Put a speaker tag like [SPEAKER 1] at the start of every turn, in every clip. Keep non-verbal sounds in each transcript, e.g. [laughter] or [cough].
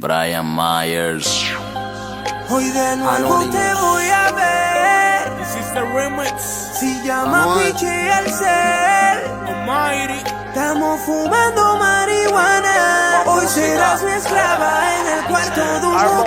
[SPEAKER 1] Brian Myers.
[SPEAKER 2] Hoy de nuevo te voy a ver.
[SPEAKER 3] Remix.
[SPEAKER 2] Si llama Pichi al ser.
[SPEAKER 3] Almighty.
[SPEAKER 2] Estamos fumando marihuana. Hoy serás mi esclava en el cuarto de un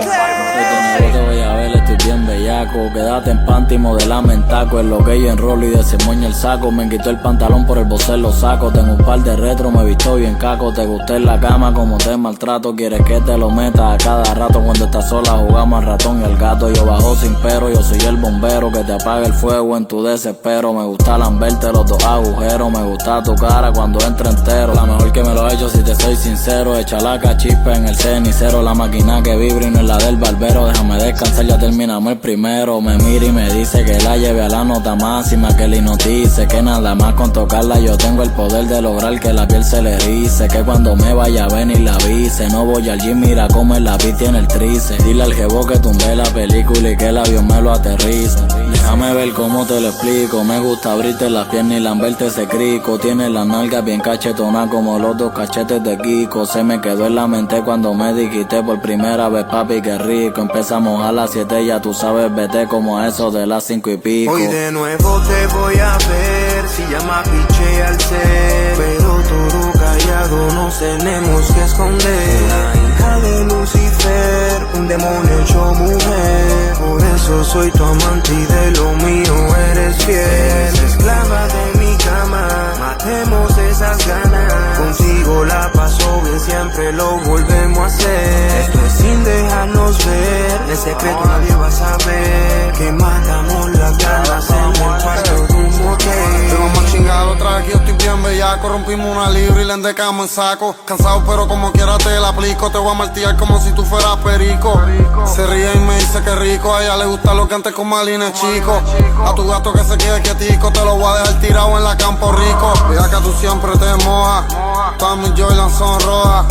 [SPEAKER 1] te voy a ver, estoy bien bellaco. Quédate en panty, modelame en taco. En lo que yo enrolo y desemoña el saco. Me quitó el pantalón por el bocel, lo saco. Tengo un par de retro, me visto bien caco. Te gusté en la cama como te maltrato. Quieres que te lo meta a cada rato. Cuando estás sola jugamos al ratón y al gato. Yo bajo sin pero, yo soy el bombero que te apaga el fuego en tu desespero. Me gusta lamberte los dos agujeros. Me gusta tu cara cuando entra entero. La mejor que me lo he hecho si te soy sincero. Echa la en el cenicero. La máquina que vibra y no es la del barbero. Déjame descansar, ya terminamos el primero. Me mira y me dice que la lleve a la nota máxima. Que le hipnotice. Que nada más con tocarla yo tengo el poder de lograr que la piel se le erice. Que cuando me vaya a venir la avise. No voy al gym, mira cómo el lápiz tiene el trice. Dile al jevo que tumbé la película y que el avión me lo aterriza. Déjame ver cómo te lo explico. Me gusta abrirte las piernas y lamberte ese crico. Tiene las nalgas bien cachetonas como los dos cachetes de Kiko. Se me quedó en la mente cuando me dijiste por primera vez, papi, qué rico. Empezamos a las 7, ya tú sabes, vete como a eso de las 5 y pico.
[SPEAKER 2] Hoy de nuevo te voy a ver. Si llama Piche al ser. Pero todo callado nos tenemos que esconder. La hija de Lucifer, un demonio hecho mujer. Soy tu amante y de lo mío eres fiel. Esclava de mi cama, matemos esas ganas. Contigo la paso bien, siempre lo volvemos a hacer. Esto es sin dejarnos ver. En secreto nadie va a saber que matamos las ganas
[SPEAKER 4] traje, yo estoy bien bellaco. Rompimos una libra y le endecamos en saco. Cansado pero como quiera te la aplico. Te voy a martillar como si tú fueras perico. Se ríe y me dice que rico. A ella le gusta lo que antes con Malines chico. A tu gato que se quede quietico Te lo voy a dejar tirado en la campo rico. Mira que tú siempre te mojas. Todas mis Jordan son rojas.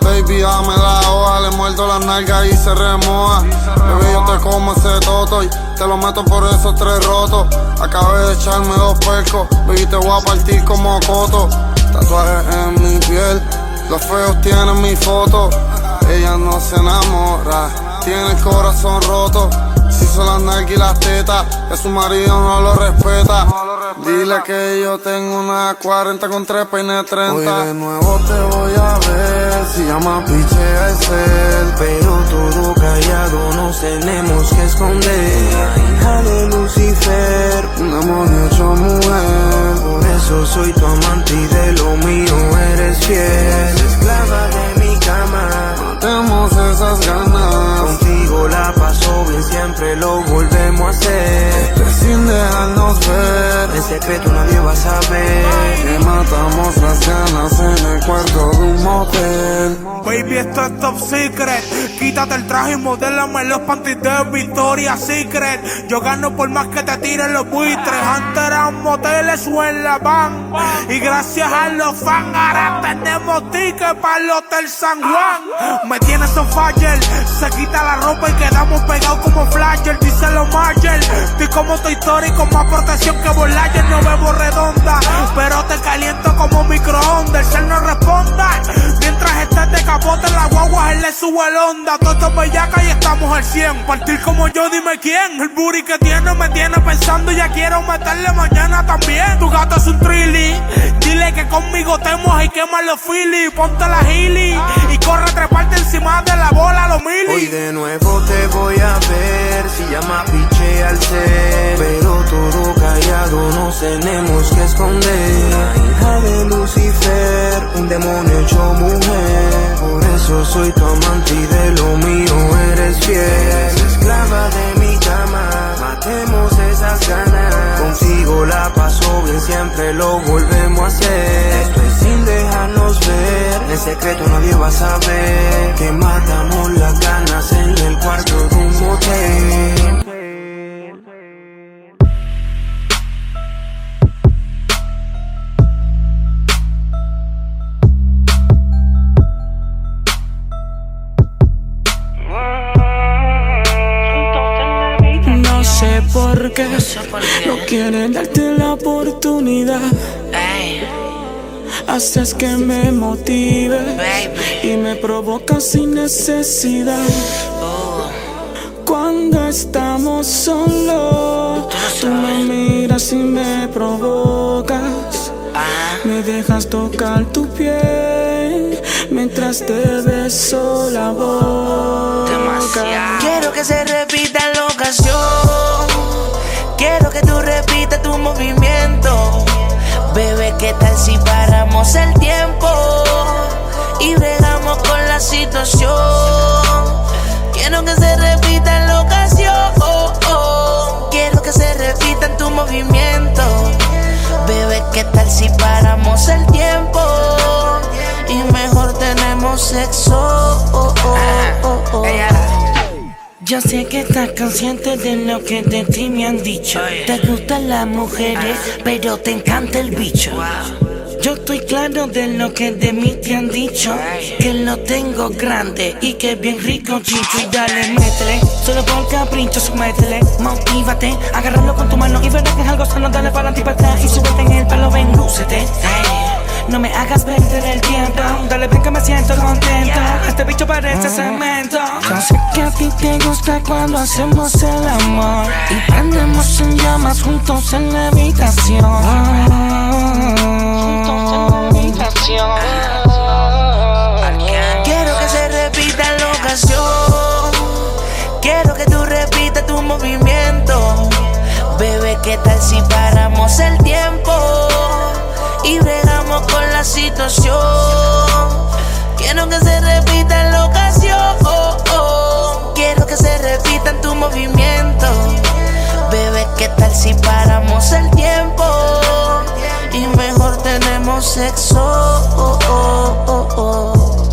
[SPEAKER 4] Baby dame la hoja. Le muerdo las nalgas y se remoja. Bebé yo te como ese toto y te lo meto por esos tres rotos. Acabé de echarme dos percos Baby te voy a partir como coto. Tatuajes en mi piel Los feos tienen mi foto. Ella no se enamora Tiene el corazón roto. Si son las nalgas y las tetas Que su marido no lo respeta. Dile que yo tengo una 40 con tres peines 30 Hoy de nuevo te voy a ver Si llama piche a ser
[SPEAKER 2] Pero todo callado nos tenemos que esconder. Hija de Lucifer,
[SPEAKER 4] Un demonio hecho mujer
[SPEAKER 2] eso soy tu amante y de lo mío eres fiel. Esclava de mi cama,
[SPEAKER 4] Matemos esas ganas
[SPEAKER 2] contigo la paso bien, siempre lo volvemos a hacer.
[SPEAKER 4] Sin dejarnos ver
[SPEAKER 2] En secreto nadie va a saber.
[SPEAKER 4] Que matamos las ganas en el cuarto de un motel
[SPEAKER 3] Baby, esto es top secret. Quítate el traje y modélame los panties de Victoria Secret. Yo gano por más que te tiren los buitres. Antes eran moteles o en la van. Y gracias a los fans, ahora tenemos tickets para el Hotel San Juan. Me tienes on fire. Se quita la ropa y quedamos pegados como flasher. Dice los Marshall. Estoy como tu historia con más protección que Volayer. No bebo redonda, pero te caliento como microondas. El cel no responda. Mientras estés de capote en la guagua, él le sube el onda. Todo esto es bellaca y estamos al 100. Partir como yo, dime quién. El booty que tiene me tiene pensando. Ya quiero meterle mañana también. Tu gato es un trilly. Dile que conmigo te y quema los phillies. Ponte la gili y corre a treparte encima de la bola, los
[SPEAKER 2] Hoy
[SPEAKER 3] mili.
[SPEAKER 2] de nuevo te voy a ver si llama piche al ser Pero todo callado nos tenemos que esconder. Hija de Lucifer, un demonio hecho mujer. Por eso soy tu amante y de lo mío eres fiel. Esclava de mi cama, matemos esas ganas. Contigo la paso bien, siempre lo volvemos a hacer. Esto es sin dejarnos ver En secreto nadie va a saber Que matamos las ganas en el cuarto de un motel
[SPEAKER 5] no quieren darte la oportunidad. haces que me motive y me provocas sin necesidad. Cuando estamos solos, tú me miras y me provocas. Me dejas tocar tu piel mientras te beso la boca.
[SPEAKER 6] Quiero que se repita que tú repitas tu movimiento. Bebé, ¿qué tal si paramos el tiempo y bregamos con la situación? Quiero que se repita la ocasión. Quiero que se repita en tu movimiento. Bebé, ¿qué tal si paramos el tiempo y mejor tenemos sexo? Yo sé que estás consciente de lo que de ti me han dicho. Te gustan las mujeres, pero te encanta el bicho. Yo estoy claro de lo que de mí te han dicho. Que lo tengo grande y que bien rico, chicho. Y dale, métele. Solo por capricho, métele. Motívate, agárralo con tu mano y verás que es algo sano. Dale para ti para atrás y súbete en el pelo, ven, lúcete. No me hagas perder el tiempo. Dale, ven que me siento contento. Este bicho parece cemento. Yo sé que a ti te gusta cuando hacemos el amor. Y prendemos en llamas juntos en la habitación. Juntos en la habitación. Quiero que se repita la ocasión. Quiero que tú repitas tu movimiento. Bebé, ¿qué tal si paramos el tiempo? Y con la situación. Quiero que se repita la ocasión. Quiero que se repita en tu movimiento. Bebé, ¿qué tal si paramos el tiempo? Y mejor tenemos sexo.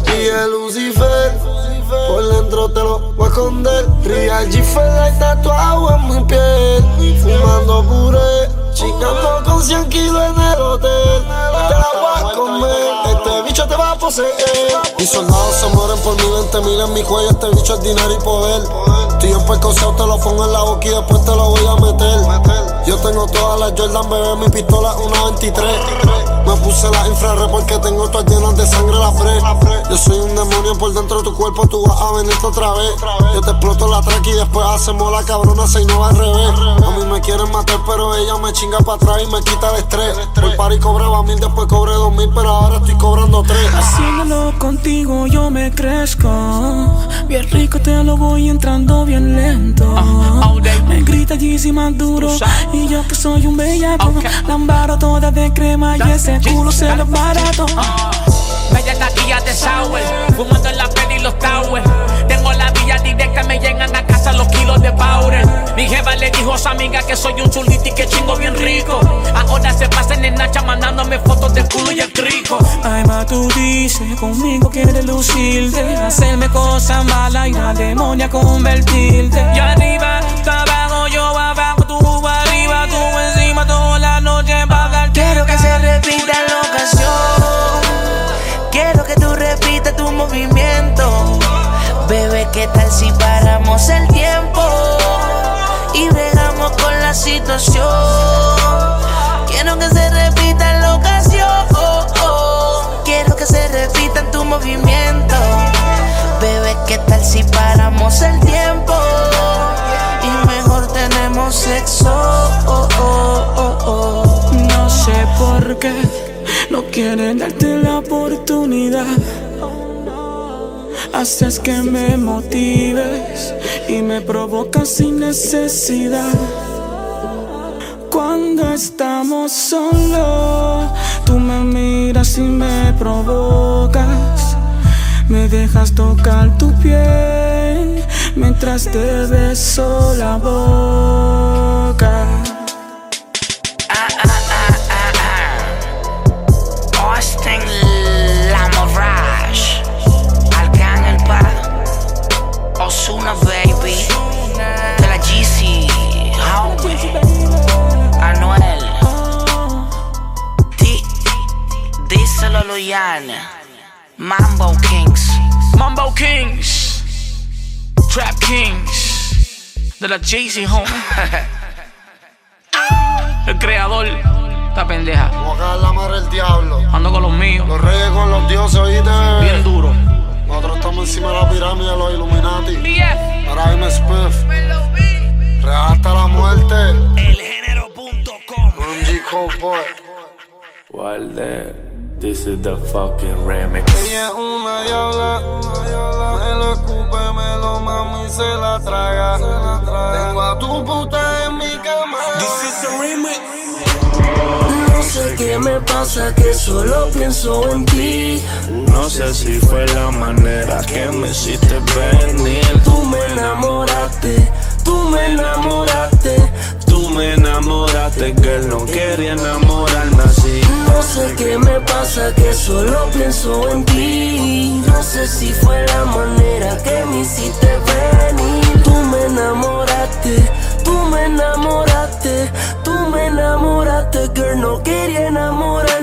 [SPEAKER 7] Y el Lucifer, por dentro te lo voy a esconder. Real G fue tatuado en mi piel. Fumando puré, chingando con 100 kilos en el hotel. Te la voy a comer, a poseer. Mis soldados se mueren por mi 20 mil en mi cuello. Este bicho es dinero y poder. En percoceo, te lo pongo en la boca y después te lo voy a meter. Yo tengo todas las Jordan, bebé, mi pistola una 23. Me puse la infrarred porque tengo todas llenas de sangre la fre. Yo soy un demonio por dentro de tu cuerpo, tú vas a venirte otra vez. Yo te exploto la track y después hacemos la cabrona, se no al revés. A mí me quieren matar, pero ella me chinga para atrás y me quita el estrés. Por par y cobraba mil, después cobré dos mil, pero ahora estoy cobrando tres.
[SPEAKER 5] Haciéndolo contigo yo me crezco. Bien rico te lo voy entrando bien lento. Me grita Yeezy más duro. Y yo que soy un bellaco. Lambaro toda de crema y ese culo se lo barato.
[SPEAKER 8] Media taquilla de sour, fumando en la peli los towers. Tengo la vía directa, me llegan los kilos de powder. Mi jefa le dijo a su amiga que soy un chulito y que chingo bien rico. Ahora se pasan en Nacha mandándome fotos del culo y el crico.
[SPEAKER 5] Ay, ma, tú dices, conmigo quieres lucirte. Hacerme cosas malas y la demonia convertirte.
[SPEAKER 8] Y arriba, tú abajo, yo abajo, tú arriba, tú encima toda la noche pa' darte.
[SPEAKER 6] Quiero que se repita la ocasión. ¿Qué tal si paramos el tiempo? Y bregamos con la situación. Quiero que se repita la ocasión. Quiero que se repita tu movimiento. Bebé, ¿qué tal si paramos el tiempo? Y mejor tenemos sexo.
[SPEAKER 5] No sé por qué no quieren darte la oportunidad. Haces que me motives y me provocas sin necesidad. Cuando estamos solos, tú me miras y me provocas. Me dejas tocar tu piel mientras te beso la boca.
[SPEAKER 6] La
[SPEAKER 8] Jay-Z home. [laughs] El creador,
[SPEAKER 9] Esta pendeja.
[SPEAKER 7] Voy a caer la madre del diablo.
[SPEAKER 9] Ando con los míos.
[SPEAKER 7] Los reyes con los dioses, oíste.
[SPEAKER 9] Bien duro.
[SPEAKER 7] Nosotros estamos encima de la pirámide de los Illuminati.
[SPEAKER 9] BF.
[SPEAKER 7] Ahora dime Spiff. Real hasta la muerte.
[SPEAKER 10] Elgénero.com
[SPEAKER 7] Un G Boy.
[SPEAKER 11] Walde, this is the fucking remix.
[SPEAKER 7] Ella es una diabla, me lo escupe, me lo mama y se la traga. Tengo a tu puta en mi cama.
[SPEAKER 10] No sé qué me pasa que solo pienso en ti
[SPEAKER 11] No sé si fue la manera que me hiciste venir.
[SPEAKER 10] Tú me enamoraste, tú me enamoraste
[SPEAKER 11] me enamoraste, él no quería enamorarme así.
[SPEAKER 10] No sé qué me pasa que solo pienso en ti. No sé si fue la manera que me hiciste venir. Tú me enamoraste, tú me enamoraste Tú me enamoraste, girl, no quería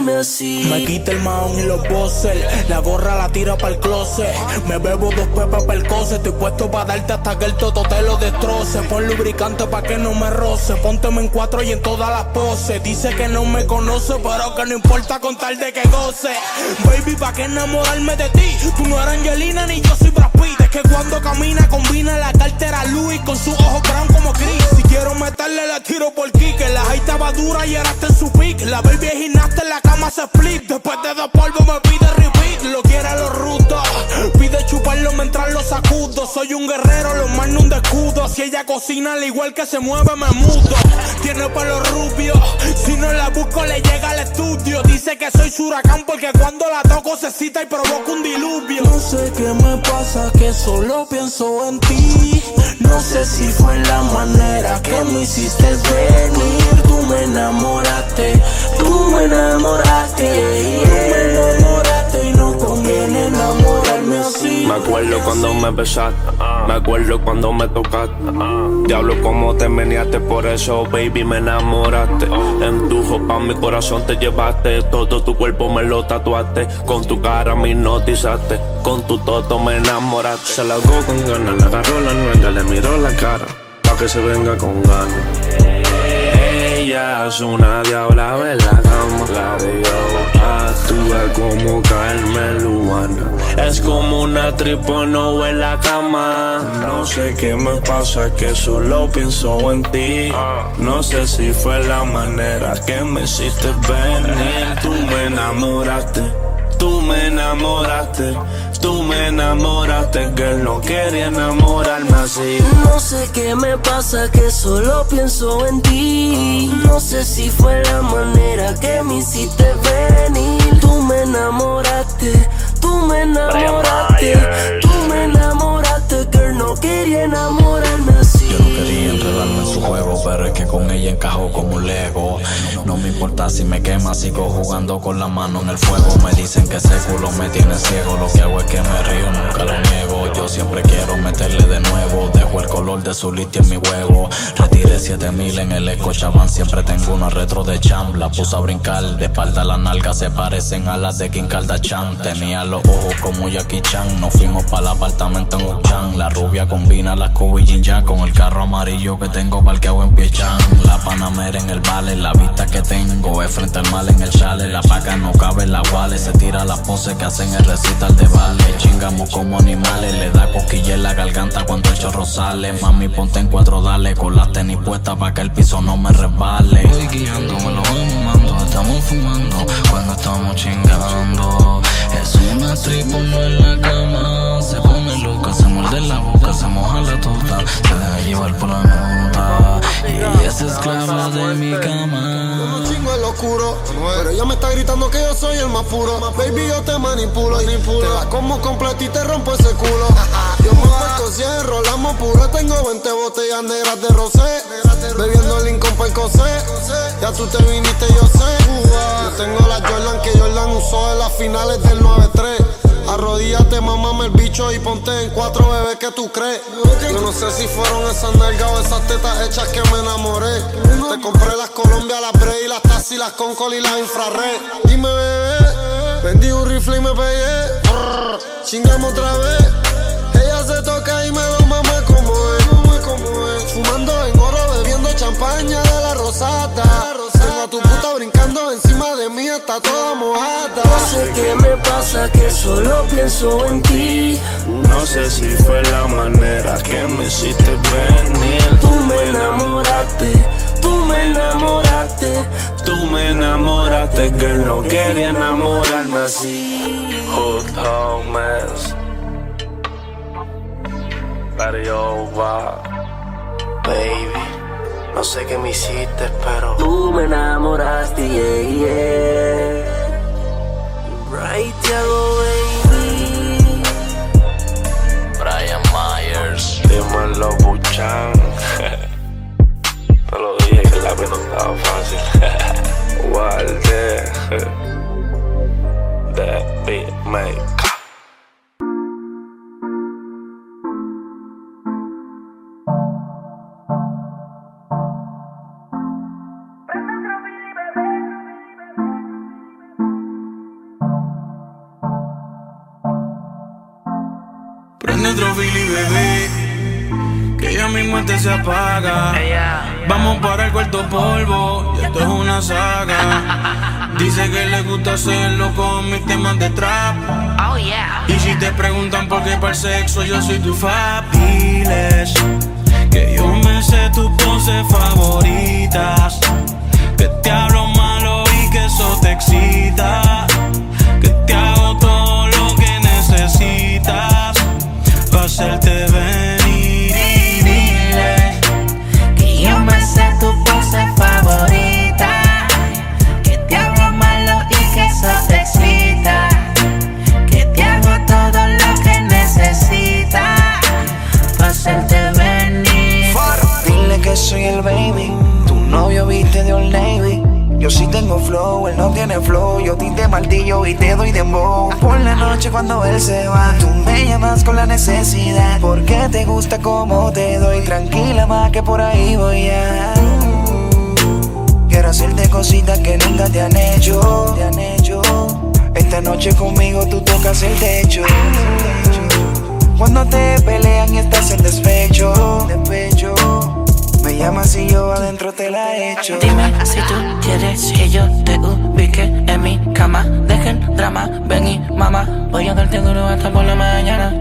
[SPEAKER 3] Me quita el maón y los bosses. La gorra la tira para el closet. Me bebo dos pepas para el coce. Estoy puesto para darte hasta que el toto te lo destroce. Pon lubricante para que no me roce. Pónteme en cuatro y en todas las poses. Dice que no me conoce, pero que no importa con tal de que goce. Baby, ¿para qué enamorarme de ti? Tú no eres Angelina ni yo soy Brad Pitt. Es que cuando camina combina la cartera Louis con su ojo brown como Chris. Si quiero meterle la tiro por kick. La high estaba dura y ahora está en su pick. La baby es gimnasta en la cama se split. Después de dos polvos me pide sacudo. Soy un guerrero, lo mando un descudo. Si ella cocina al igual que se mueve, me mudo. Tiene pelo rubio. Si no la busco, le llega al estudio. Dice que soy su huracán porque cuando la toco se cita y provoca un diluvio.
[SPEAKER 12] No sé qué me pasa, que solo pienso en ti.
[SPEAKER 10] No sé si fue la manera que me hiciste venir. Tú me enamoraste, tú me enamoraste. Tú me enamoraste y no conviene así.
[SPEAKER 11] Me acuerdo cuando me besaste, me acuerdo cuando me tocaste. Diablo, como te meneaste, por eso, baby, me enamoraste. En tu pa' mi corazón te llevaste, todo tu cuerpo me lo tatuaste. Con tu cara me hipnotizaste, con tu toto me enamoraste. Se la hago con ganas, le agarró la nuega, le miró la cara, pa' que se venga con ganas. Ella es una diabla en la cama, la actúa como Carmen Es como una tripono en la cama. No sé qué me pasa, que solo pienso en ti. No sé si fue la manera que me hiciste venir. Tú me enamoraste, tú me enamoraste. Tú me enamoraste, que no quería enamorarme así.
[SPEAKER 10] No sé qué me pasa que solo pienso en ti. No sé si fue la manera que me hiciste venir. Tú me enamoraste, tú me enamoraste, tú me enamoraste, girl, no quería enamorarme.
[SPEAKER 1] Yo no quería enredarme en su juego, pero es que con ella encajó como un lego. No me importa si me quema, sigo jugando con la mano en el fuego. Me dicen que ese me tiene ciego. Lo que hago es que me río, nunca lo niego. Yo siempre quiero meterle de nuevo. Dejo el color de su litia en mi huevo. Retiré 7000 en el Escochaban. Siempre tengo una retro de champ. La puse a brincar. De espalda las nalgas se parecen a las de Kim Kardashian. Tenía los ojos como Jackie Chan. Nos fuimos para el apartamento en Uchan. La rubia combina las Kobe Yang con el carro amarillo que tengo parqueado en Piechan. La Panamera en el vale, la vista que tengo es frente al mal en el chale. La paca no cabe en la wale, se tira las poses que hacen el recital de vale. Chingamos como animales, le da cosquilla en la garganta cuando el chorro sale. Mami, ponte en cuatro, dale, con las tenis puestas para que el piso no me resbale. Voy guiando, me lo voy mamando, estamos fumando cuando estamos chingando. Es una tribu en la cama, se pone loca, se muerde la boca, se moja la tota, se deja llevar por la nota. Y es esclava de mi cama.
[SPEAKER 7] Chingo en lo oscuro, pero ella me está gritando que yo soy el más puro. Baby, yo te manipulo, te la como completa y te rompo ese culo. [laughs] Yo me puesto 100, enrolamos puro. Tengo 20 botellas negras de rosé. Bebiendo Lincoln para el cosé. Ya tú te viniste, yo sé. Yo tengo la Jordan que Jordan usó en las finales del 9-3. Arrodíllate, mamame el bicho y ponte en cuatro bebés que tú crees. Yo no sé si fueron esas nalgas o esas tetas hechas que me enamoré. Te compré las Colombia, las Bray, las Tassi, las Concol y las infrared. Dime, bebé, vendí un rifle y me pegué. Brr, Chingamos otra vez. Ella se toca y me lo mama como es. Fumando en oro, bebiendo champaña de la rosata. Tu puta brincando está toda mojada.
[SPEAKER 13] No sé qué me pasa, que solo pienso en ti.
[SPEAKER 11] No sé si fue la manera que me hiciste venir.
[SPEAKER 13] Tú me enamoraste, tú me enamoraste.
[SPEAKER 11] Tú me enamoraste que no quería enamorarme así. Hood homeless.
[SPEAKER 13] Baby, no sé qué me hiciste, pero tú me enamoraste, yeah, yeah. Right, baby.
[SPEAKER 14] Brian Myers.
[SPEAKER 11] Dímelo, Buchan. [laughs] Te lo dije que la vida no estaba fácil. [laughs] Walde. [laughs] The Beatmaker.
[SPEAKER 15] Prende se apaga. Vamos para el cuarto polvo. Y esto es una saga. Dice que le gusta hacerlo con mis temas de trap. Y si te preguntan por qué para el sexo, yo soy tu fabiles. Que yo me sé tus poses favoritas. Que te hablo malo y que eso te excita. Que te hago todo lo que necesitas. Pa' hacerte venir
[SPEAKER 13] pose favorita. Que te hago malo y que eso te excita. Que te hago todo lo que necesitas. Para hacerte venir.
[SPEAKER 16] Dile que soy el baby. Tu novio viste de Old Navy. Yo sí tengo flow, él no tiene flow. Yo tinte martillo y te doy dembow. Por la noche cuando él se va, tú me llamas con la necesidad. Porque te gusta como te doy. Tranquila más que por ahí voy a. Quiero hacerte cositas que nunca te han hecho. Te han hecho. Esta noche conmigo tú tocas el techo. Cuando te pelean y estás en despecho, despecho. Me llamas y yo adentro te la echo.
[SPEAKER 13] Dime si tú quieres que yo te ubique en mi cama. Deja el drama, ven y mamá. Voy a darte duro hasta por la mañana.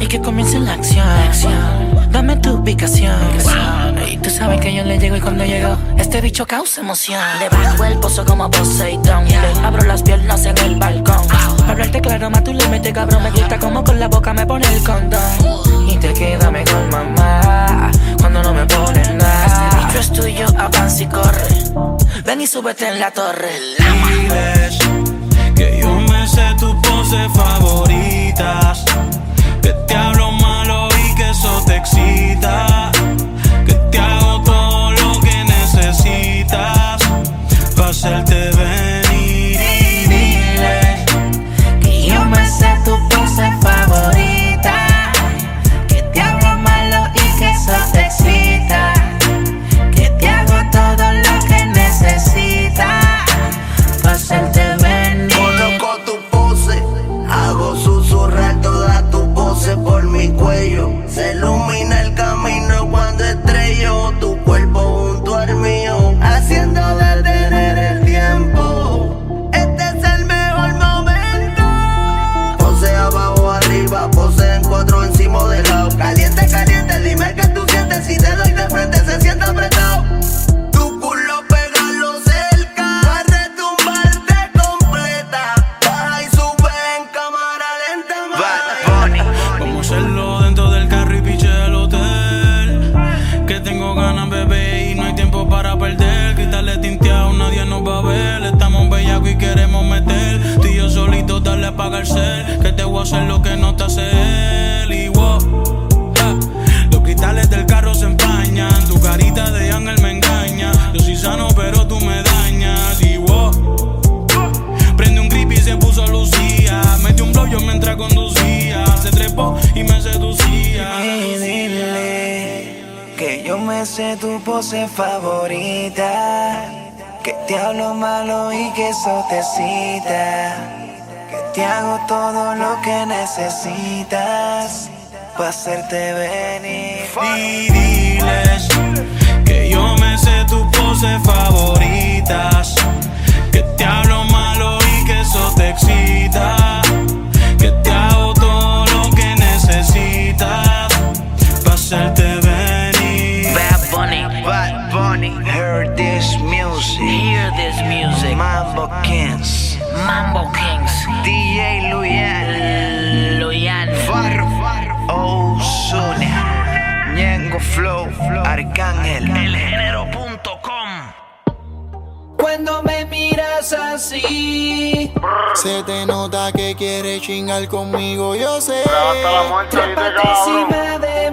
[SPEAKER 13] Y que comience la acción. Dame tu ubicación. Tú sabes que yo le llego y cuando llego, este bicho causa emoción. Le bajo el pozo como Poseidón. Le abro las piernas en el balcón. Pa' hablarte claro, más tú le metes cabrón. Me gusta como con la boca me pone el condón. Y te queda mejor, mamá. Cuando no me pones nada. Este bicho es tuyo, avanza y corre. Ven y súbete en la torre.
[SPEAKER 15] Diles que yo me sé tus poses favoritas. Que te hablo malo y que eso te excita. Pa' hacerte
[SPEAKER 13] favorita. Que te hablo malo y que eso te
[SPEAKER 16] cita. Que te hago todo lo que necesitas. Pa' hacerte venir.
[SPEAKER 15] Mambo Kings, DJ Luyan, Luyan, Farro, Ozuna, Ñengo Flow,
[SPEAKER 6] Arcángel, elgénero.com.
[SPEAKER 17] Cuando me miras así,
[SPEAKER 4] se te nota que quieres chingar conmigo, yo sé.
[SPEAKER 18] Hasta
[SPEAKER 4] te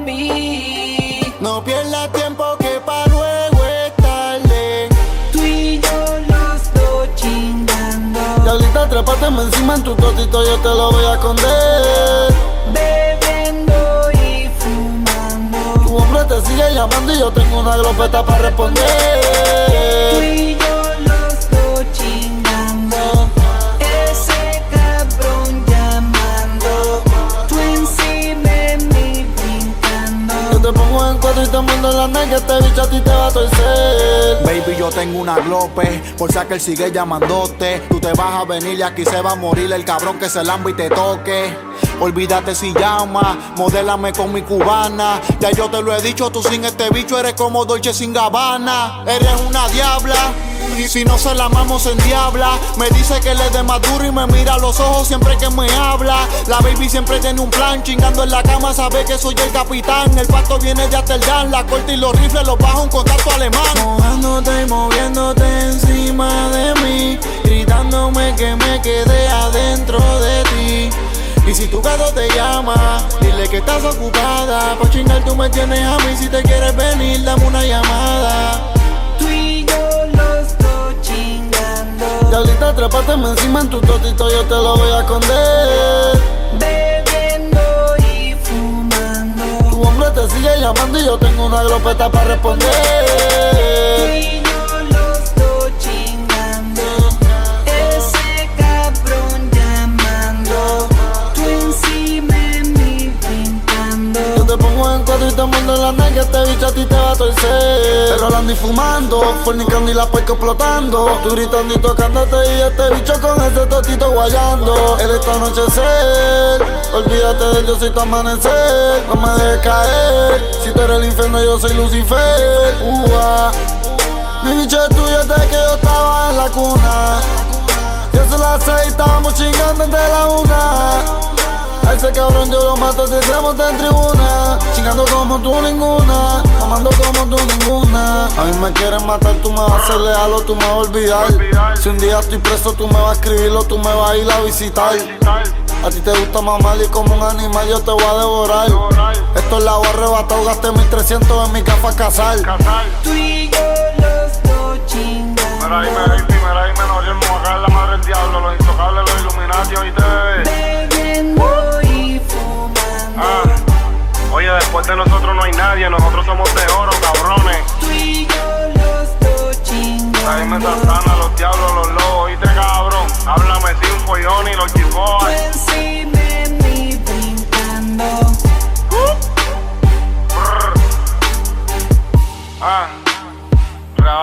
[SPEAKER 4] trépateme encima en tu totito, yo te lo voy a esconder.
[SPEAKER 17] Bebiendo y fumando.
[SPEAKER 4] Tu hombre te sigue llamando y yo tengo una glopeta para responder. Este bicho a ti te va a torcer.
[SPEAKER 19] Baby, yo tengo una glope, por si él sigue llamándote. Tú te vas a venir y aquí se va a morir el cabrón que se lamba y te toque. Olvídate si llama, modélame con mi cubana. Ya yo te lo he dicho, tú sin este bicho eres como Dolce sin Gabbana. Eres una diabla. Si no se la amamos en diabla, me dice que le dé más duro y me mira a los ojos siempre que me habla. La baby siempre tiene un plan, chingando en la cama, sabe que soy el capitán. El pato viene de Amsterdam, la corte y los rifles los bajo un contacto alemán.
[SPEAKER 4] Mojándote y moviéndote encima de mí, gritándome que me quedé adentro de ti. Y si tu gato te llama, dile que estás ocupada. Pa' chingar tú me tienes a mí, si te quieres Trépateme encima en tu totito, yo te lo voy a esconder.
[SPEAKER 17] Bebiendo y fumando.
[SPEAKER 4] Tu hombre te sigue llamando y yo tengo una glopeta para responder.
[SPEAKER 17] Y
[SPEAKER 4] te mando en la negra, este bicho a ti te va a torcer. Pero hablando y fumando, fornicando y la puerca explotando. Tú gritando y tocándote y este bicho con ese totito guayando. El esta anochecer, olvídate de yo soy tu amanecer. No me dejes caer, si tú eres el infierno yo soy Lucifer. Ua. Mi bicho es tuyo desde que yo estaba en la cuna. Yo se las seis, estábamos chingando desde la una. A ese cabrón yo lo mato si se monta en tribuna Chingando como tú ninguna Amando como tú ninguna A mí me quieren matar, tú me vas a hacer leal o tú me vas a olvidar Si un día estoy preso tú me vas a escribir o tú me vas a ir a visitar A ti te gusta mamar y como un animal yo te voy a devorar Esto es la voy arrebatado, gasté 1300 en mi café a casar
[SPEAKER 17] Tú y yo los dos chingando.
[SPEAKER 18] Mira ahí, mira ahí, mira ahí, menor, el acá es la madre del diablo, los intocables, los Illuminati, oíste, bebé. Ah, oye, después de nosotros no hay nadie, nosotros somos de oro, cabrones.
[SPEAKER 17] Tú y yo los dos chingando.
[SPEAKER 18] Ahí me Santana, los diablos, los lobos, oíste, cabrón. Háblame sin un follón y los chiboas.
[SPEAKER 17] encima de mí brincando.
[SPEAKER 18] Ah,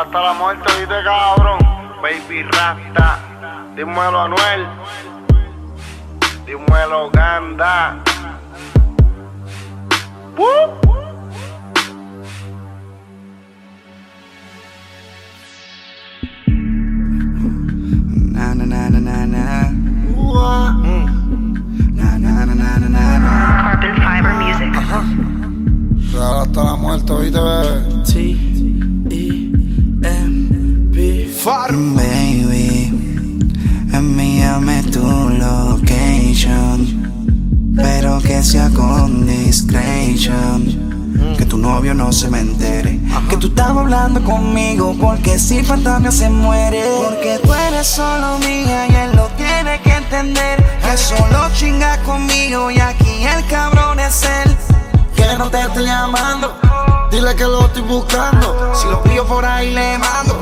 [SPEAKER 18] hasta la muerte, oíste, cabrón. Baby Rasta, dímelo Anuel. Dímelo Ganda.
[SPEAKER 4] Hasta la muerte, oíste, bebé.
[SPEAKER 16] Baby, con discretion. Que tu novio no se me entere. Que tú estabas hablando conmigo, porque si fantasma se muere. Porque tú eres solo mía y él lo tiene que entender. Que solo chinga conmigo y aquí el cabrón es él. Que no te estoy llamando,
[SPEAKER 4] Dile que lo estoy buscando
[SPEAKER 16] si lo pillo por ahí le mando.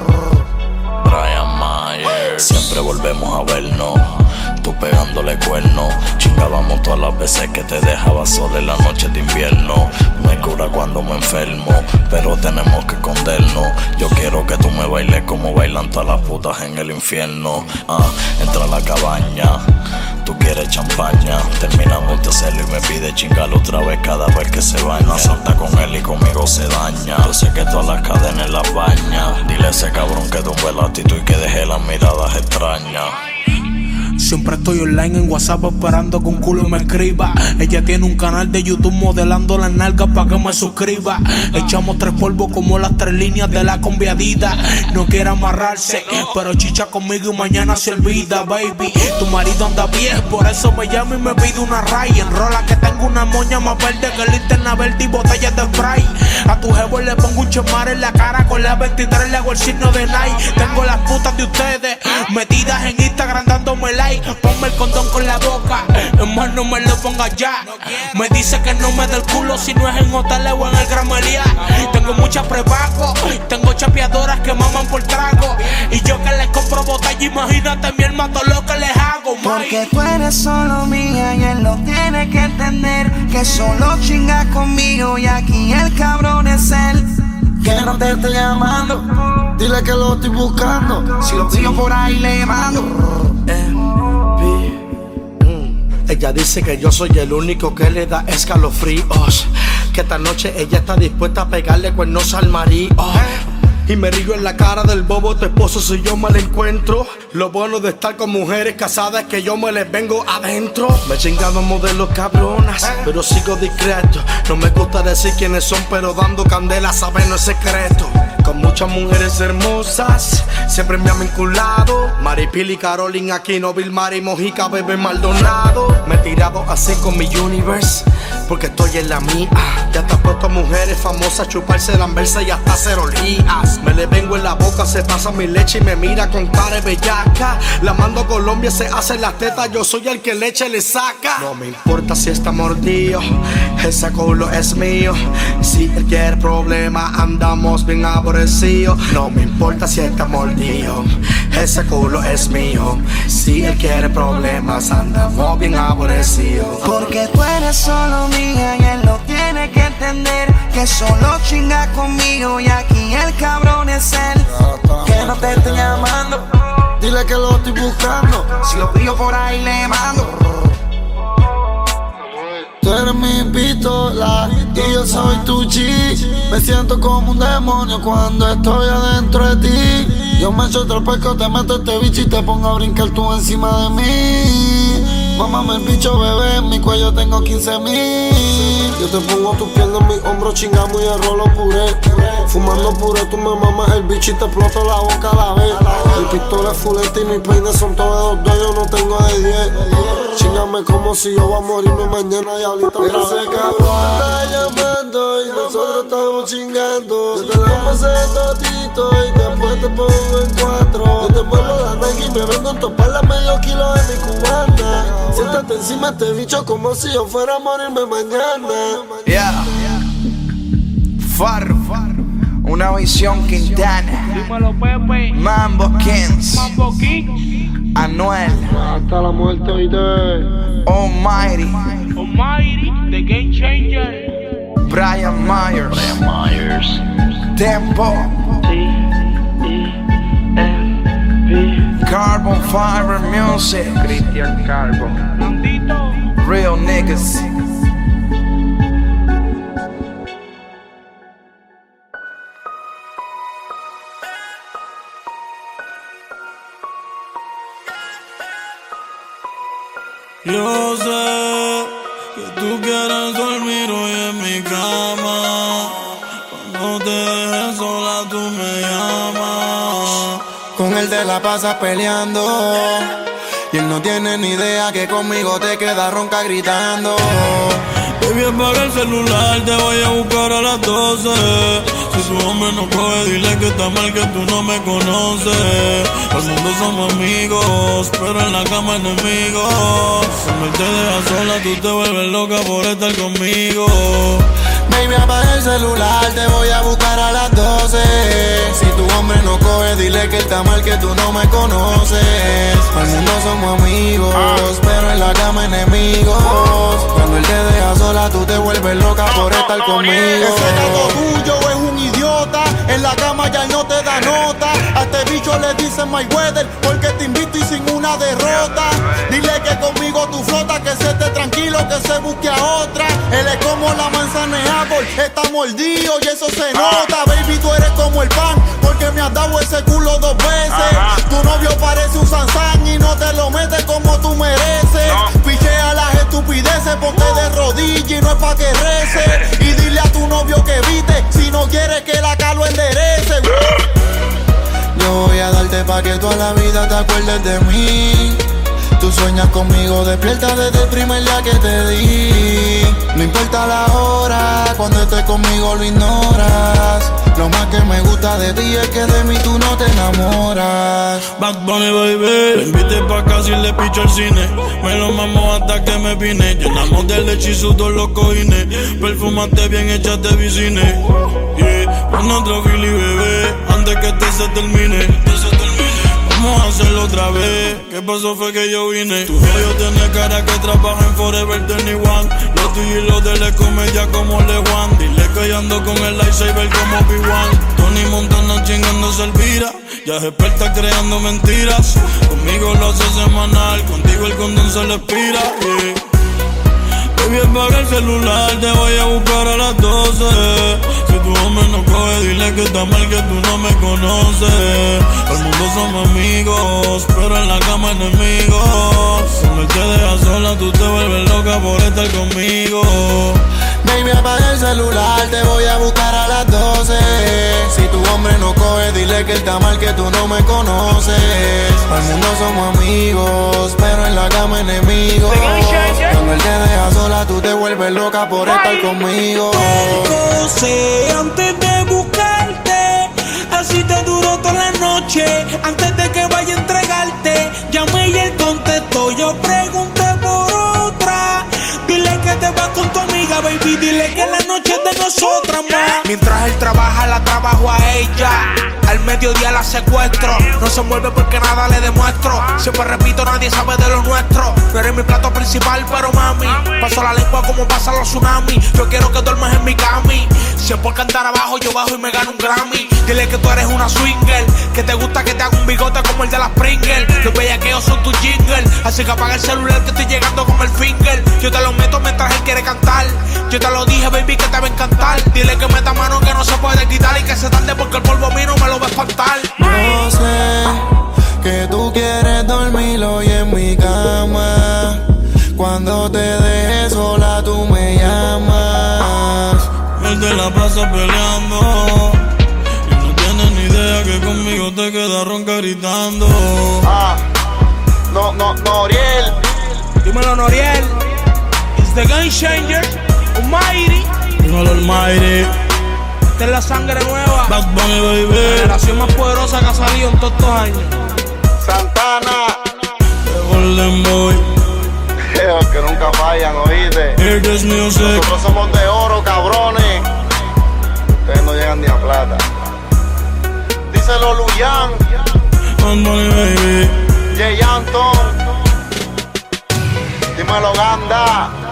[SPEAKER 14] Brian Mayer, siempre volvemos a vernos. Tú pegándole cuerno, chingábamos todas las veces que te dejaba sola en la noche de invierno. No hay cura cuando me enfermo, pero tenemos que escondernos. Yo quiero que tú me bailes como bailan todas las putas en el infierno. Ah, entra a la cabaña, tú quieres champaña. Terminamos de hacerlo y me pide chingar otra vez cada vez que se baña. Salta con él y conmigo se daña. Yo sé que todas las cadenas las baña. Dile a ese cabrón que tumbe la actitud y que deje las miradas extrañas.
[SPEAKER 3] Siempre estoy online en WhatsApp esperando que un culo me escriba. Ella tiene un canal de YouTube modelando las nalgas para que me suscriba. Echamos tres polvos como las tres líneas de la conviadita. No quiere amarrarse, pero chicha conmigo y mañana se olvida, baby. Tu marido anda bien, por eso me llama y me pide una ray. Enrola que tengo una moña más verde que linterna verde y botellas de spray. A tu jevo le pongo un chemar en la cara con la 23 le hago el signo de Nike. Tengo las putas de ustedes metidas en Instagram dándome like. Ponme el condón con la boca, más no me lo ponga ya. Me dice que no me dé el culo si no es en hotel o en el Gramelia. Tengo muchas prepago, tengo chapeadoras que maman por trago. Y yo que les compro botella, imagínate mi hermano lo que les hago,
[SPEAKER 16] Porque tú eres solo mía y él lo tiene que entender. Que solo chingas conmigo y aquí el cabrón es él. Que no te estoy llamando,
[SPEAKER 7] dile que lo estoy buscando.
[SPEAKER 16] Si lo sigo por ahí le mando.
[SPEAKER 20] Ella dice que yo soy el único que le da escalofríos. Que esta noche ella está dispuesta a pegarle cuernos al marido. Y me río en la cara del bobo tu esposo si yo me la encuentro. Lo bueno de estar con mujeres casadas es que yo me les vengo adentro. Me chingado modelos cabronas, pero sigo discreto. No me gusta decir quiénes son, pero dando candela saben no es secreto. Con muchas mujeres hermosas, siempre me han vinculado. Maripili, Carolina, Aquino, Vilmar y Mojica, Bebé Maldonado. Me he tirado así con mi universe, porque estoy en la mía. Ya te puesto a mujeres famosas chuparse la anversa y hasta hacer olías. Me le vengo en la boca, se pasa mi leche y me mira con cara de bellaca. La mando a Colombia, se hace las tetas, yo soy el que leche le saca. No me importa si está mordido, ese culo es mío. Si él quiere problema, andamos bien aborrecidos. No me importa si está mordido, ese culo es mío. Si él quiere problemas, andamos bien aborrecidos.
[SPEAKER 16] Porque tú eres solo mía y él lo tiene que entender. Que solo chinga conmigo y aquí el cabrón es él. Que no te estoy llamando,
[SPEAKER 7] Dile que lo estoy buscando.
[SPEAKER 16] si lo pillo por ahí le mando.
[SPEAKER 7] Tú eres mi pistola y yo soy tu chi. Me siento como un demonio cuando estoy adentro de ti. Yo me echo otro pesco, te meto este bicho y te pongo a brincar tú encima de mí. Mámame el bicho, bebé, en mi cuello tengo 15 mil. Yo te pongo tus piernas en mi hombro, chingamos y arrolo puré. Fumando puré, tú me mamas el bicho y te exploto la boca a la vez. Mi pistola es fuleta y mis peines son todos de dos, yo no tengo de 10. Chingame como si yo voy a morirme mañana y ahorita Ese cabrón está llamando y nosotros estamos chingando. Yo te la pasé todito y te pongo en cuatro. Yo te vuelvo la Nike y me vengo en topar la medio kilo de mi cubana. Siéntate encima de este bicho como si yo fuera a morirme mañana.
[SPEAKER 21] Yeah. Farro. Una visión Quintana.
[SPEAKER 3] Dímelo, Pepe.
[SPEAKER 21] Mambo Kings.
[SPEAKER 3] Mambo King.
[SPEAKER 21] Anuel.
[SPEAKER 7] Hasta la muerte hoy de.
[SPEAKER 21] Almighty.
[SPEAKER 3] Almighty. The Game Changer.
[SPEAKER 21] Brian Myers. Tempo. Carbon Fiber Music. Christian Carbon. Real niggas.
[SPEAKER 15] Yo sé que tú quieres dormir hoy en mi cama. Te
[SPEAKER 19] la pasas peleando. Y él no tiene ni idea que conmigo te queda ronca gritando.
[SPEAKER 15] Baby, apaga el celular, te voy a buscar a las 12. Si su hombre no coge, dile que está mal, que tú no me conoces. Al mundo somos amigos, pero en la cama enemigos. Cuando él te deja sola, tú te vuelves loca por estar conmigo.
[SPEAKER 19] Baby, apaga el celular, te voy a buscar a las 12. Si tu hombre dile que está mal, que tú no me conoces. Al mundo somos amigos, pero en la cama enemigos. Cuando él te deja sola, tú te vuelves loca por estar conmigo.
[SPEAKER 20] Ese tuyo un idiota. En la cama ya él no te da nota. A este bicho le dicen my weather porque te invito y sin una derrota. Dile que conmigo tú flota, que se esté tranquilo, que se busque a otra. Él es como la manzana de Apple, está mordido y eso se nota. Baby, tú eres como el pan.
[SPEAKER 19] porque me has dado ese culo dos veces. Tu novio parece un Sansán y no te lo mete como tú mereces. Estupideces, ponte de rodillas y no es pa' que rece. y dile a tu novio que evite si no quieres que la calo enderece. Yo voy a darte pa' que toda la vida te acuerdes de mí. Tú sueñas conmigo, despierta desde el primer día que te di. No importa la hora, cuando estés conmigo lo ignoras. Lo más que me gusta de ti es que de mí tú no te enamoras.
[SPEAKER 15] Bad Bunny, baby, te invité pa' casa y le picho el cine. Me lo mamo hasta que me vine. Llenamos del hechizo todos los cojines. Perfumate bien, échate vicine. Yeah, con otro Billy, bebé, antes que este se termine. Vamos a hacerlo otra vez. ¿Qué pasó? Fue que yo vine. Tu yo tiene cara que trabaja en Forever 21. Lo tuyo y lo de la comedia como Le Juan. Dile que con el lightsaber como P1. Tony Montana chingando Elvira. Ya es experta creando mentiras. Conmigo lo hace semanal. Contigo el condón se le expira. Baby, apaga el celular, te voy a buscar a las 12. Si tu hombre no coge, dile que está mal que tú no me conoces. El mundo somos amigos, pero en la cama enemigos. Cuando él te deja sola, tú te vuelves loca por estar conmigo.
[SPEAKER 19] Baby, apaga el celular, te voy a buscar a las 12. Si tu hombre no coge, dile que está mal que tú no me conoces. Al mundo somos amigos, pero en la cama enemigos. Cuando él te deja sola, tú te vuelves loca por estar conmigo.
[SPEAKER 5] Antes de buscarte, así te duró toda la noche. Antes de que vaya a entregarte, llamé y él contestó. Yo pregunté te vas con tu amiga, baby. Dile que la noche es de nosotras, ma.
[SPEAKER 3] Mientras él trabaja, la trabajo a ella. Al mediodía la secuestro. No se mueve porque nada le demuestro. Siempre repito, nadie sabe de lo nuestro. No eres mi plato principal, pero mami. Paso la lengua como pasa los tsunamis. Yo quiero que duermas en mi cami. Si es por cantar abajo, yo bajo y me gano un Grammy. Dile que tú eres una swinger. Que te gusta que te haga un bigote como el de las Pringles. Los bellaqueos son tu jingle. Así que apaga el celular que estoy llegando con el finger. Yo te lo meto mientras él quiere cantar. Yo te lo dije, baby, que te va a encantar. Dile que meta mano que no se puede quitar y que se tarde porque el polvo a mí no me lo va a espantar.
[SPEAKER 19] No sé que tú quieres dormir hoy en mi cama. Cuando te dejes sola, tú me llamas.
[SPEAKER 15] Él te la pasa peleando. Y no tienes ni idea que conmigo te queda ronca gritando.
[SPEAKER 19] Ah, no, no, Noriel.
[SPEAKER 3] Dímelo, Noriel the Game Changer, Almighty.
[SPEAKER 15] No Almighty.
[SPEAKER 3] Esta es la sangre nueva.
[SPEAKER 15] Bad Bunny, baby.
[SPEAKER 3] La generación más poderosa que ha salido en todos estos años.
[SPEAKER 19] Santana.
[SPEAKER 15] The Golden Boy. [laughs]
[SPEAKER 19] que nunca fallan, oíste.
[SPEAKER 15] Music.
[SPEAKER 19] Nosotros somos de oro, cabrones. Ustedes no llegan ni a plata. Díselo, Luyan.
[SPEAKER 15] Bad Bunny, baby.
[SPEAKER 19] Jay Anton. Dímelo, Ganda.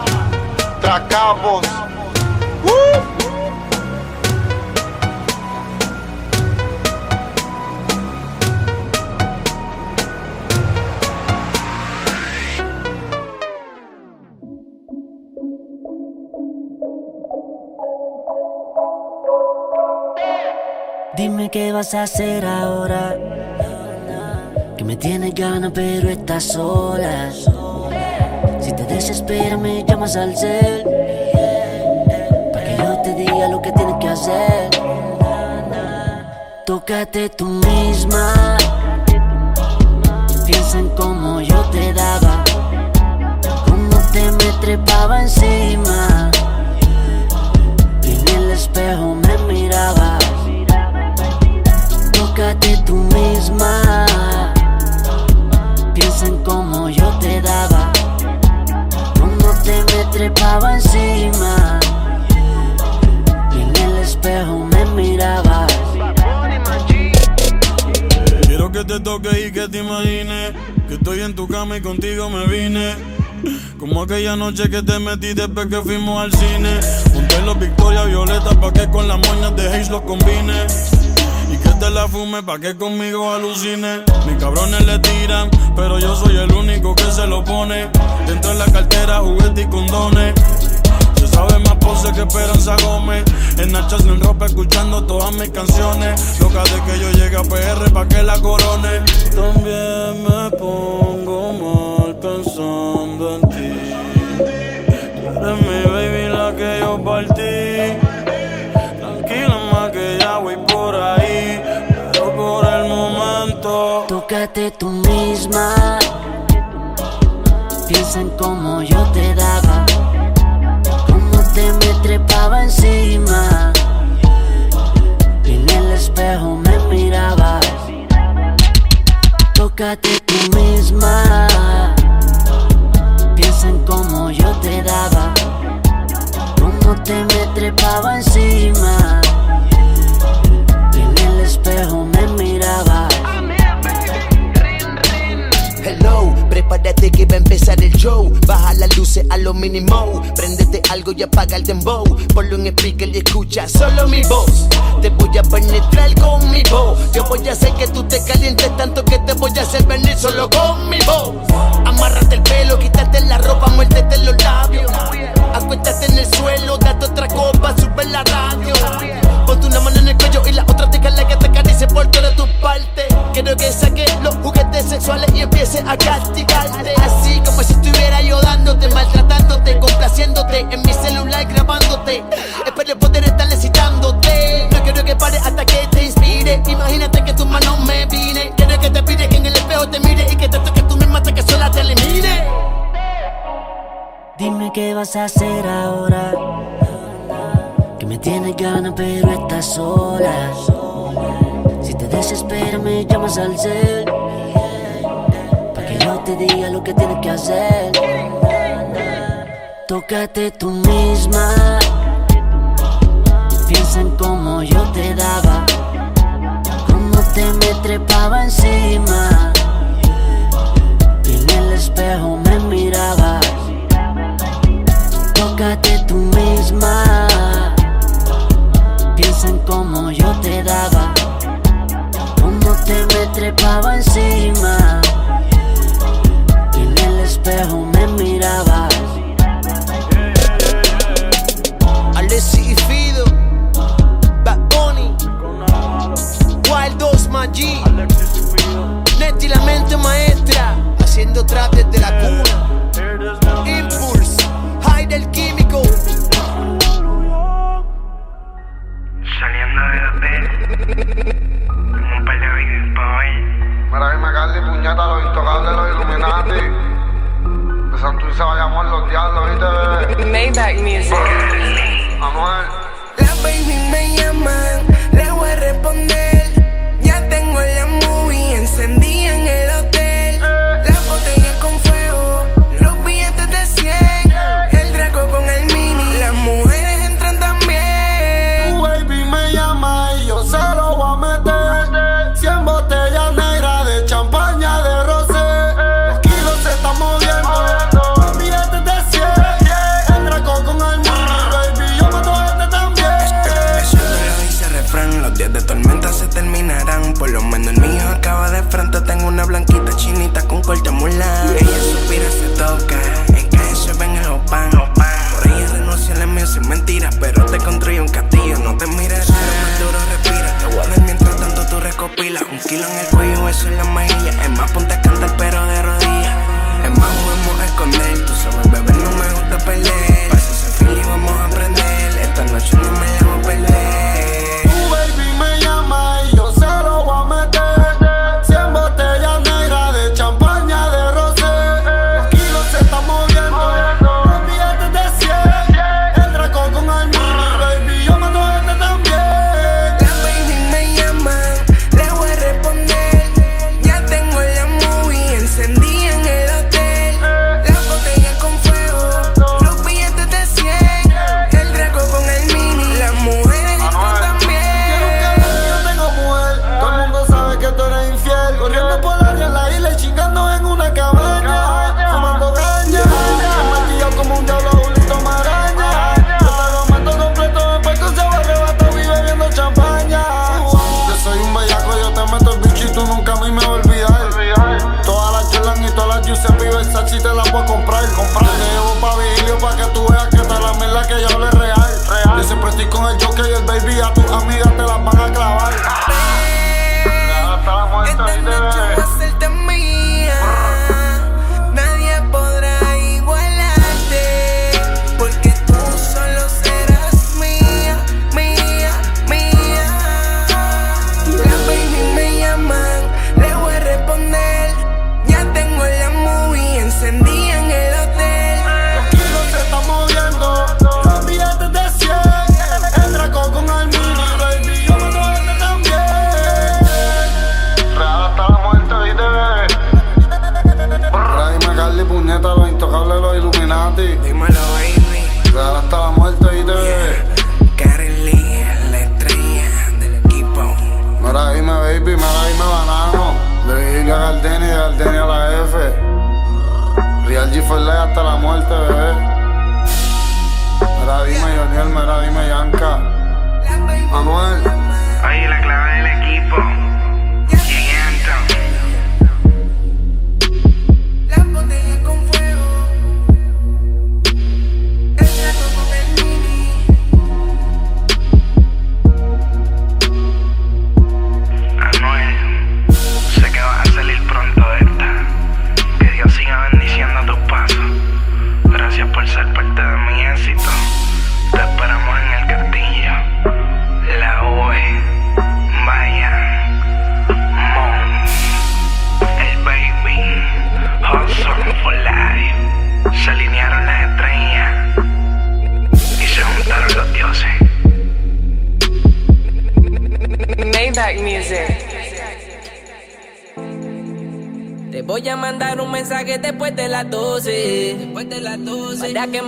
[SPEAKER 6] Dime qué vas a hacer ahora. Que me tienes ganas, pero estás sola. Si te desesperas, me llamas al cel. Para que yo te diga lo que tienes que hacer. Tócate tú misma. Piensa en cómo yo te daba. Cómo te me trepaba encima. Y en el espejo me miraba. Trepaba encima y en el espejo me miraba.
[SPEAKER 15] Quiero que te toque y que te imagines que estoy en tu cama y contigo me vine. Como aquella noche que te metí después que fuimos al cine. Monté los Victoria Violeta pa' que con las moñas de Haze los combine. La fume pa' que conmigo alucine. Mis cabrones le tiran, pero yo soy el único que se lo pone. Dentro de la cartera, juguete y condones. Se sabe más pose que Esperanza Gómez. En Nachas en ropa escuchando todas mis canciones. Loca de que yo llegue a PR pa' que la corone. También me pongo mal
[SPEAKER 22] tú misma. Piensa en cómo yo te daba te me trepaba encima y en el espejo me mirabas. Tócate
[SPEAKER 23] mínimo. Préndete algo y apaga el dembow. Ponlo en speaker y escucha solo mi voz. Te voy a penetrar con mi voz. Yo voy a hacer que tú te calientes tanto que te voy a hacer venir solo con mi voz. Amárrate el pelo, quítate la ropa, muértete los labios. Acuéstate en el suelo, date otra copa, sube la radio. Ponte una mano en el cuello y la otra déjala que te acaricie por toda tu parte. Quiero que saque los juguetes sexuales y empiece a castigarte. Así como si estuviera yo dándote, maltratándote, complaciéndote en mi celular grabándote. Espero poder estar necesitándote. No quiero que pare hasta que te inspire. Imagínate que tu mano me vine. Quiero que te pide que en el espejo te mire y que te toque tú misma hasta que sola te elimine.
[SPEAKER 22] Dime qué vas a hacer ahora. Tienes ganas, pero estás sola. Si te desesperas, me llamas al cel. Pa' que yo te diga lo que tienes que hacer. Tócate tú misma. Piensa en cómo yo te daba. Cómo te me trepaba encima. Y en el espejo me mirabas. Tócate tú misma. Cómo yo te daba. Cómo te me trepaba encima.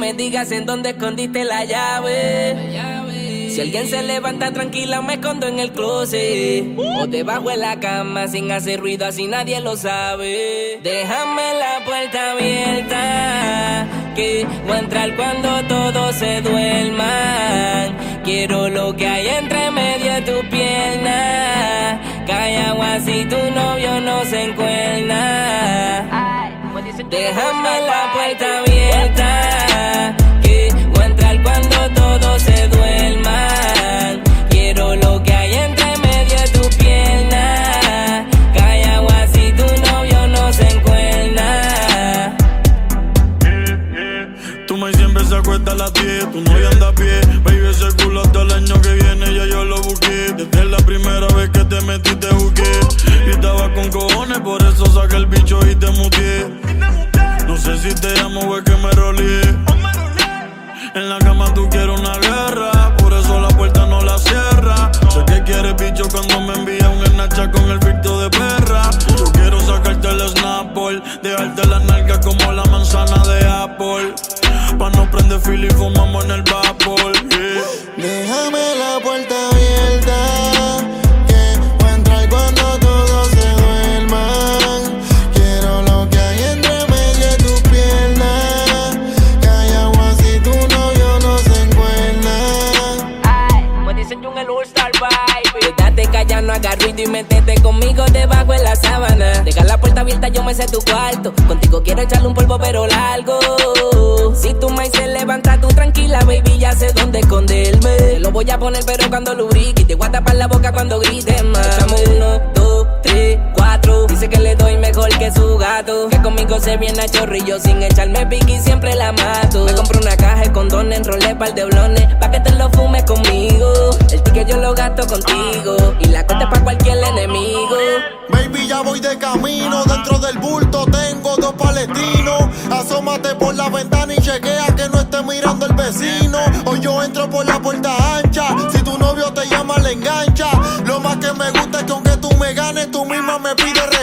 [SPEAKER 22] Me
[SPEAKER 24] digas en dónde escondiste la llave. Si alguien se levanta tranquila, me escondo en el closet. O debajo de la cama sin hacer ruido, así nadie lo sabe. Déjame la puerta abierta. Que voy a entrar cuando todos se duerman. Quiero lo que hay entre medio de tu pierna. Callao así tu novio no se encuerna. Déjame la puerta abierta.
[SPEAKER 15] Desde la primera vez que te metí te busqué. Y estaba con cojones, por eso saqué el bicho y te muteé. No sé si te llamo o que me roleé. En la cama tú quieres una guerra, por eso la puerta no la cierra. Sé que quieres bicho cuando me envía un Snapchat con el filtro de perra. Yo quiero sacarte el Snapple, dejarte la nalga como la manzana de Apple. Pa' no prender filo y fumamos en el vapor.
[SPEAKER 24] Me sé tu cuarto. Contigo quiero echarle un polvo, pero largo. Si tu maíz se levanta, tú tranquila, baby, ya sé dónde esconderme. Te lo voy a poner, pero cuando lubrique. Y te voy a la boca cuando grites más. Uno, dos, tres, cuatro. Dice que le doy mejor que su gato. Que conmigo se viene a chorrillo sin echarme piqui, siempre la mato. Me compro una caja de condones, enrolé par de blones. Pa' que te lo fumes conmigo. El ticket yo lo gasto contigo. Y la corte pa' cualquier enemigo.
[SPEAKER 19] Ya voy de camino. Dentro del bulto tengo dos palestinos. Asómate por la ventana y chequea que no esté mirando el vecino. O yo entro por la puerta ancha. Si tu novio te llama, le engancha. Lo más que me gusta es que aunque tú me ganes, tú misma me pides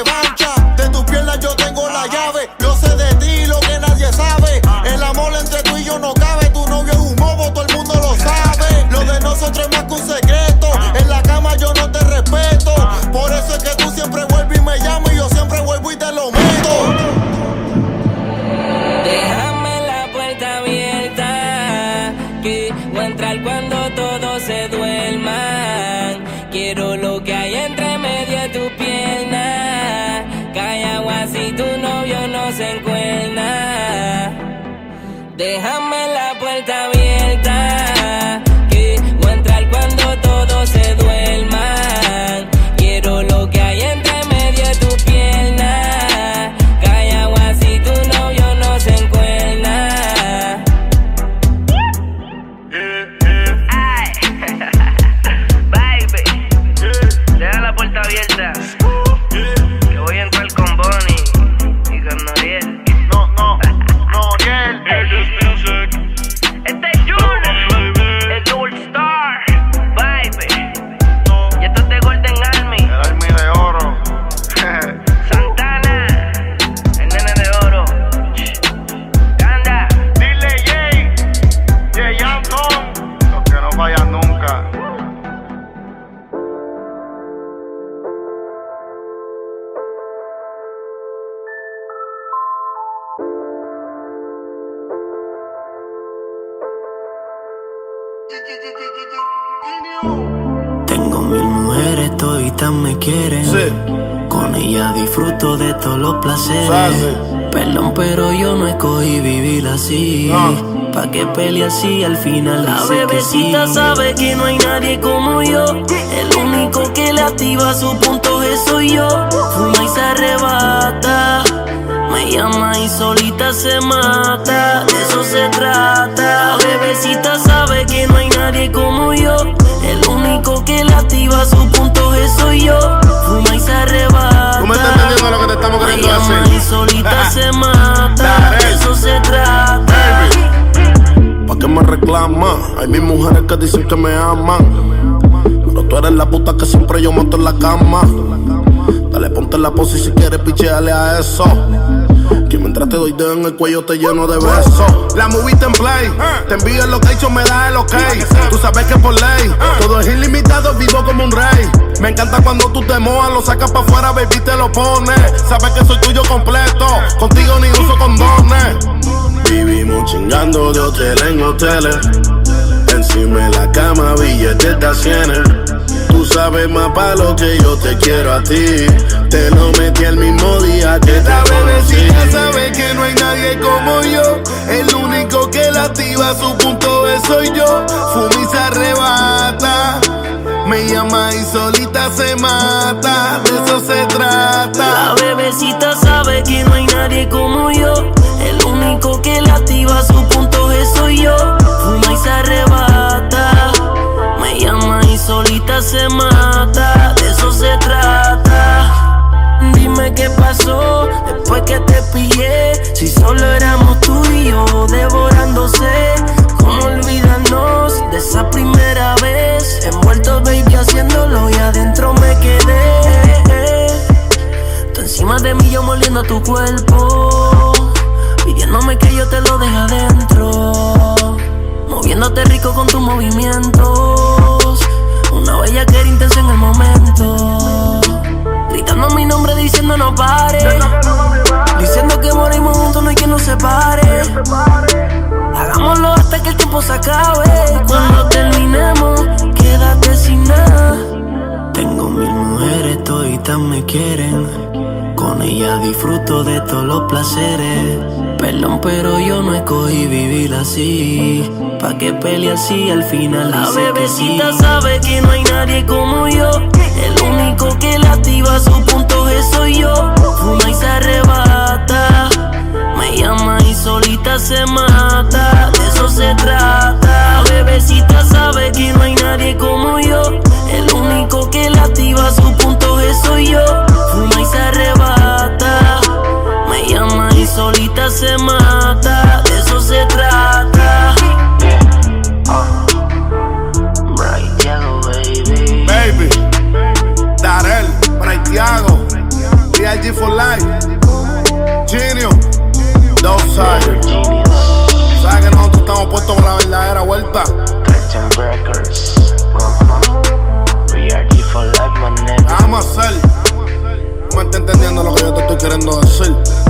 [SPEAKER 25] reclama? Hay mis mujeres que dicen que me aman. Pero tú eres la puta que siempre yo monto en la cama. Dale, ponte en la pose si quieres picheale a eso. Que mientras te doy dedo en el cuello te lleno de besos. La movie en play, te envío el location, me da el ok. Tú sabes que por ley, todo es ilimitado, vivo como un rey. Me encanta cuando tú te mojas, lo sacas para afuera, baby, te lo pones. Sabes que soy tuyo completo, contigo ni uso condones. Vivimos chingando de hotel en hoteles. Encima de la cama, billetes de cienes. Tú sabes más pa' lo que yo te quiero a ti. Te lo metí el mismo día que te conocí.
[SPEAKER 26] bebecita sabe que no hay nadie como yo. El único que la activa su punto B soy yo. Fuma y se arrebata. Me llama y solita se mata. De eso se trata.
[SPEAKER 10] La bebecita sabe que no hay nadie como yo. Activa su punto G soy yo. Fuma y se arrebata. Me llama y solita se mata. De eso se trata. Dime qué pasó después que te pillé. Si solo éramos tú y yo devorándose. ¿Cómo olvidarnos de esa primera vez? Envuelto, baby, haciéndolo y adentro me quedé. Tú encima de mí, yo moliendo tu cuerpo. Pidiéndome que yo te lo deje adentro. Moviéndote rico con tus movimientos. Una bella que era intensa en el momento. Gritando mi nombre diciendo no pare. Diciendo que morimos juntos, no hay quien nos separe. Hagámoslo hasta que el tiempo se acabe. Cuando terminemos, quédate sin nada.
[SPEAKER 2] Tengo mil mujeres, toditas me quieren. Con ella disfruto de todos los placeres. Perdón, pero yo no escogí vivir así. Pa' que pelear así al final
[SPEAKER 10] La
[SPEAKER 2] dice que sí.
[SPEAKER 10] bebecita sabe que no hay nadie como yo. El único que la activa su punto G soy yo. Fuma y se arrebata. Me llama y solita se mata. De eso se trata. La bebecita sabe que no hay nadie como yo. El único que la activa su punto G soy yo. Fuma y se arrebata. Solita se mata. De eso se trata.
[SPEAKER 2] Bright Thiago, baby.
[SPEAKER 25] Baby, Darel, Braithiago, DIG for life, Genio, Downside. Sabes que nosotros estamos puestos por la verdadera vuelta.
[SPEAKER 2] Records. Uh-huh. We are G for life, my nigga.
[SPEAKER 25] Vamos a hacer. No me está entendiendo lo que yo te estoy queriendo decir.